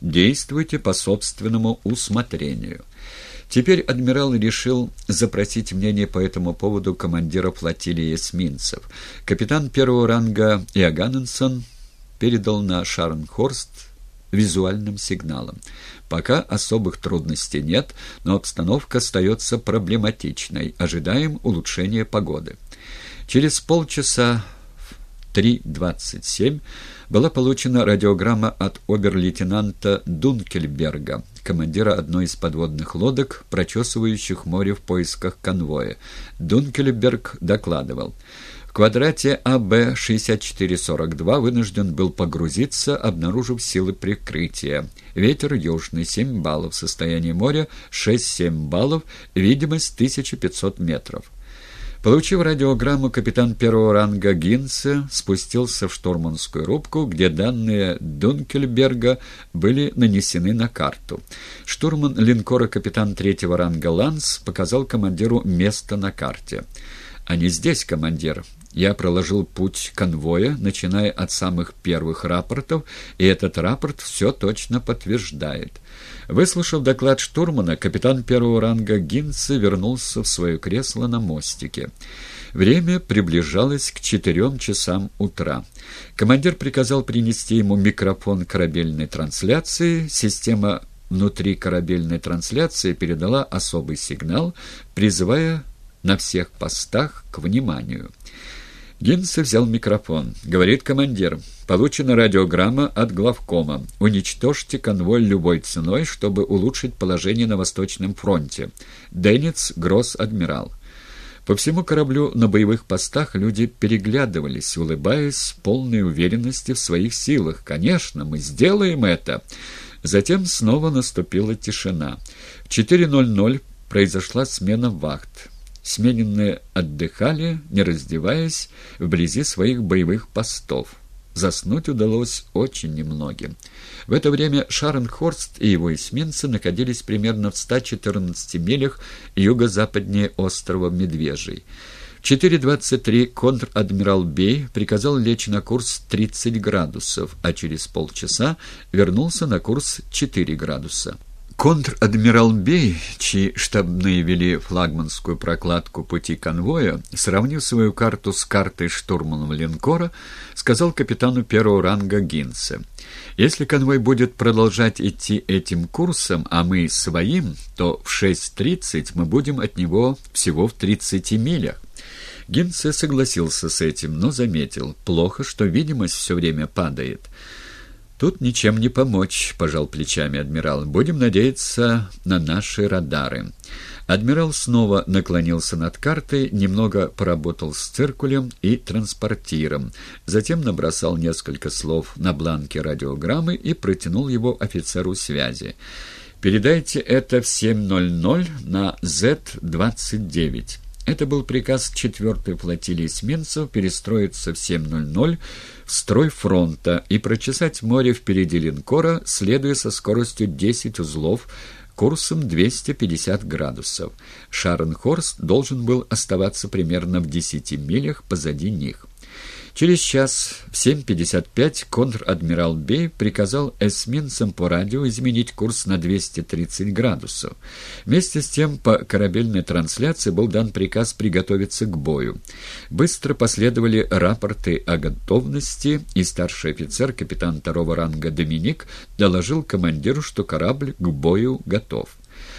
Действуйте по собственному усмотрению». Теперь адмирал решил запросить мнение по этому поводу командира флотилии эсминцев. Капитан первого ранга Иоганненсон передал на Шарнхорст визуальным сигналом. Пока особых трудностей нет, но обстановка остается проблематичной. Ожидаем улучшения погоды. Через полчаса 3.27 была получена радиограмма от обер-лейтенанта Дункельберга, командира одной из подводных лодок, прочесывающих море в поисках конвоя. Дункельберг докладывал. В квадрате АБ-6442 вынужден был погрузиться, обнаружив силы прикрытия. Ветер южный, 7 баллов, состояние моря 6-7 баллов, видимость 1500 метров. Получив радиограмму, капитан первого ранга Гинце спустился в штурманскую рубку, где данные Дункельберга были нанесены на карту. Штурман линкора капитан третьего ранга Ланс показал командиру место на карте. «Они здесь, командир. Я проложил путь конвоя, начиная от самых первых рапортов, и этот рапорт все точно подтверждает». Выслушав доклад штурмана, капитан первого ранга Гинце вернулся в свое кресло на мостике. Время приближалось к четырем часам утра. Командир приказал принести ему микрофон корабельной трансляции. Система внутри корабельной трансляции передала особый сигнал, призывая на всех постах к вниманию. Гинце взял микрофон. Говорит командир. Получена радиограмма от главкома. Уничтожьте конвой любой ценой, чтобы улучшить положение на Восточном фронте. Денниц, Гросс-адмирал. По всему кораблю на боевых постах люди переглядывались, улыбаясь полной уверенности в своих силах. «Конечно, мы сделаем это!» Затем снова наступила тишина. В 4.00 произошла смена вахт. Смененные отдыхали, не раздеваясь, вблизи своих боевых постов. Заснуть удалось очень немногим. В это время Шаренхорст и его эсминцы находились примерно в 114 милях юго-западнее острова Медвежий. В 4.23 контр-адмирал Бей приказал лечь на курс 30 градусов, а через полчаса вернулся на курс 4 градуса. Контр-адмирал Бей, чьи штабные вели флагманскую прокладку пути конвоя, сравнив свою карту с картой штурманом линкора, сказал капитану первого ранга Гинце, «Если конвой будет продолжать идти этим курсом, а мы своим, то в 6.30 мы будем от него всего в 30 милях». Гинце согласился с этим, но заметил, плохо, что видимость все время падает. «Тут ничем не помочь», — пожал плечами адмирал. «Будем надеяться на наши радары». Адмирал снова наклонился над картой, немного поработал с циркулем и транспортиром, затем набросал несколько слов на бланке радиограммы и протянул его офицеру связи. «Передайте это в 7.00 на Z-29». Это был приказ 4-й флотилии эсминцев перестроиться в 7.00 в строй фронта и прочесать море впереди линкора, следуя со скоростью 10 узлов, курсом 250 градусов. Шаренхорст должен был оставаться примерно в 10 милях позади них. Через час в 7.55 контр-адмирал Бей приказал эсминцам по радио изменить курс на 230 градусов. Вместе с тем по корабельной трансляции был дан приказ приготовиться к бою. Быстро последовали рапорты о готовности, и старший офицер, капитан второго ранга Доминик, доложил командиру, что корабль к бою готов.